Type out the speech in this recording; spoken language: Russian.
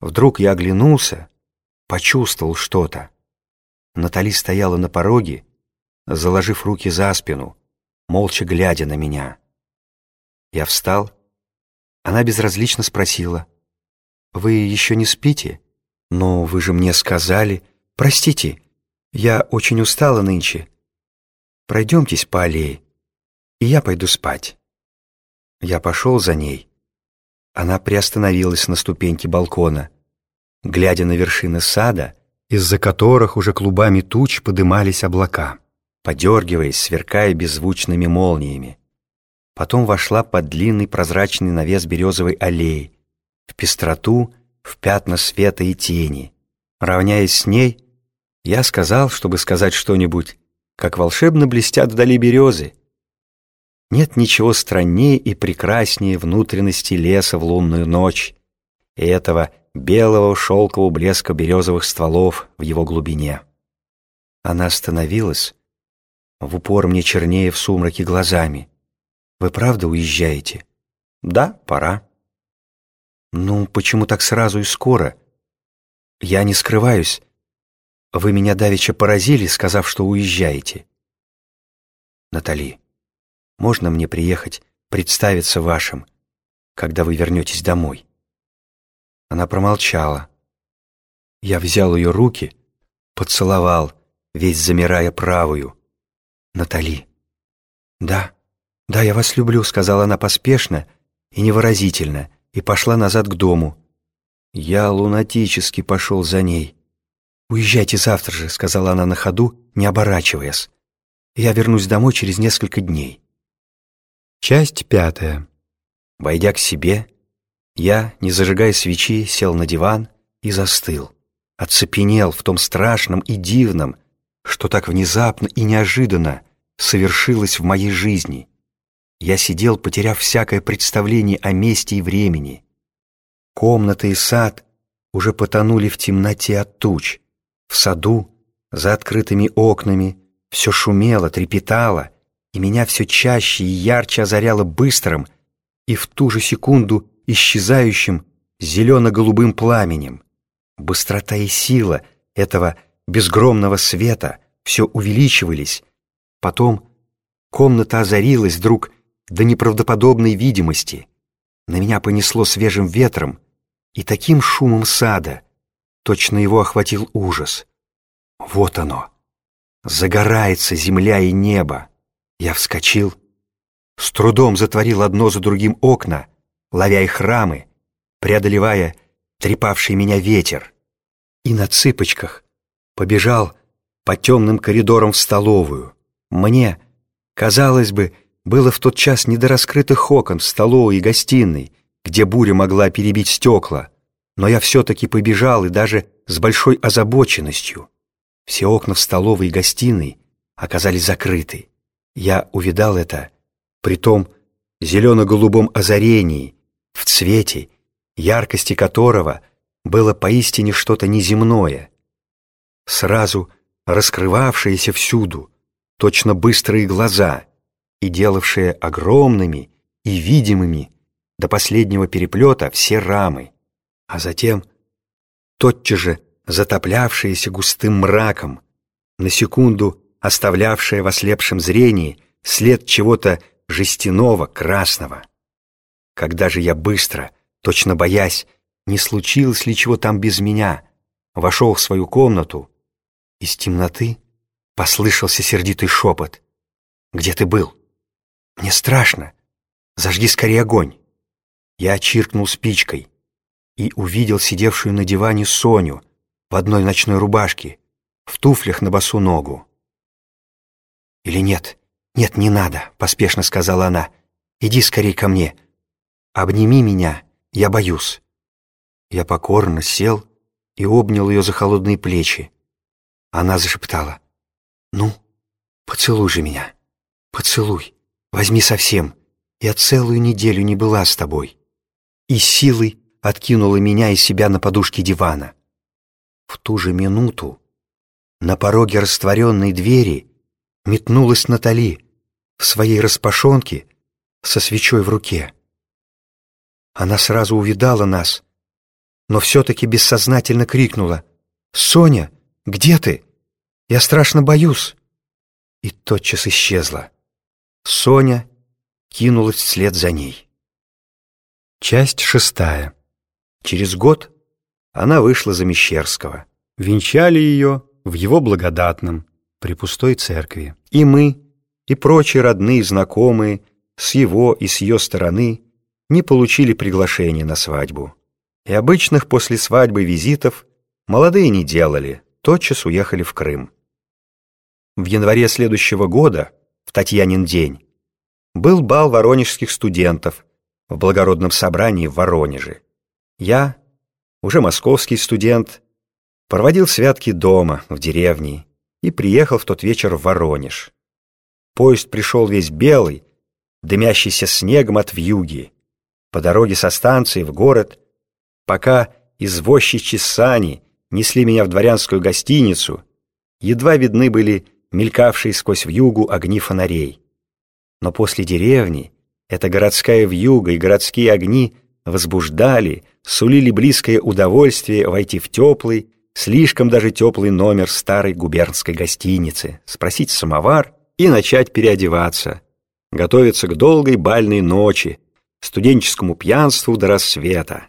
Вдруг я оглянулся, почувствовал что-то. Натали стояла на пороге, заложив руки за спину, молча глядя на меня. Я встал. Она безразлично спросила. «Вы еще не спите? Но вы же мне сказали...» «Простите, я очень устала нынче. Пройдемтесь по аллее, и я пойду спать». Я пошел за ней. Она приостановилась на ступеньке балкона, глядя на вершины сада, из-за которых уже клубами туч подымались облака, подергиваясь, сверкая беззвучными молниями. Потом вошла под длинный прозрачный навес березовой аллеи, в пестроту, в пятна света и тени. Равняясь с ней, я сказал, чтобы сказать что-нибудь, как волшебно блестят вдали березы. Нет ничего страннее и прекраснее внутренности леса в лунную ночь и этого белого шелкового блеска березовых стволов в его глубине. Она остановилась, в упор мне чернее в сумраке глазами. «Вы правда уезжаете?» «Да, пора». «Ну, почему так сразу и скоро?» «Я не скрываюсь. Вы меня давеча поразили, сказав, что уезжаете. Натали, можно мне приехать, представиться вашим, когда вы вернетесь домой? Она промолчала. Я взял ее руки, поцеловал, весь замирая правую. Натали. Да, да, я вас люблю, сказала она поспешно и невыразительно, и пошла назад к дому. Я лунатически пошел за ней. «Уезжайте завтра же», — сказала она на ходу, не оборачиваясь. «Я вернусь домой через несколько дней». Часть пятая. Войдя к себе, я, не зажигая свечи, сел на диван и застыл. Оцепенел в том страшном и дивном, что так внезапно и неожиданно совершилось в моей жизни. Я сидел, потеряв всякое представление о месте и времени. Комната и сад уже потонули в темноте от туч — в саду, за открытыми окнами, все шумело, трепетало, и меня все чаще и ярче озаряло быстрым и в ту же секунду исчезающим зелено-голубым пламенем. Быстрота и сила этого безгромного света все увеличивались. Потом комната озарилась вдруг до неправдоподобной видимости. На меня понесло свежим ветром и таким шумом сада, Точно его охватил ужас. Вот оно. Загорается земля и небо. Я вскочил, с трудом затворил одно за другим окна, ловя их рамы, преодолевая трепавший меня ветер, и на цыпочках побежал по темным коридорам в столовую. Мне, казалось бы, было в тот час не до раскрытых окон в столовой и гостиной, где буря могла перебить стекла, но я все-таки побежал и даже с большой озабоченностью. Все окна в столовой и гостиной оказались закрыты. Я увидал это при том зелено-голубом озарении, в цвете, яркости которого было поистине что-то неземное, сразу раскрывавшееся всюду, точно быстрые глаза и делавшие огромными и видимыми до последнего переплета все рамы а затем тотчас же затоплявшееся густым мраком, на секунду оставлявшее в ослепшем зрении след чего-то жестяного, красного. Когда же я быстро, точно боясь, не случилось ли чего там без меня, вошел в свою комнату, из темноты послышался сердитый шепот. «Где ты был? Мне страшно. Зажги скорее огонь». Я чиркнул спичкой и увидел сидевшую на диване Соню в одной ночной рубашке, в туфлях на босу ногу. «Или нет, нет, не надо», — поспешно сказала она. «Иди скорей ко мне. Обними меня, я боюсь». Я покорно сел и обнял ее за холодные плечи. Она зашептала. «Ну, поцелуй же меня, поцелуй, возьми совсем. Я целую неделю не была с тобой». И силой откинула меня и себя на подушке дивана. В ту же минуту на пороге растворенной двери метнулась Натали в своей распашонке со свечой в руке. Она сразу увидала нас, но все-таки бессознательно крикнула «Соня, где ты? Я страшно боюсь!» И тотчас исчезла. Соня кинулась вслед за ней. Часть шестая. Через год она вышла за Мещерского. Венчали ее в его благодатном, при пустой церкви. И мы, и прочие родные знакомые с его и с ее стороны не получили приглашения на свадьбу. И обычных после свадьбы визитов молодые не делали, тотчас уехали в Крым. В январе следующего года, в Татьянин день, был бал воронежских студентов в благородном собрании в Воронеже. Я, уже московский студент, проводил святки дома, в деревне, и приехал в тот вечер в Воронеж. Поезд пришел весь белый, дымящийся снегом от вьюги. По дороге со станции в город, пока извозчичьи сани несли меня в дворянскую гостиницу, едва видны были мелькавшие сквозь вьюгу огни фонарей. Но после деревни эта городская вьюга и городские огни возбуждали, сулили близкое удовольствие войти в теплый, слишком даже теплый номер старой губернской гостиницы, спросить самовар и начать переодеваться, готовиться к долгой бальной ночи, студенческому пьянству до рассвета.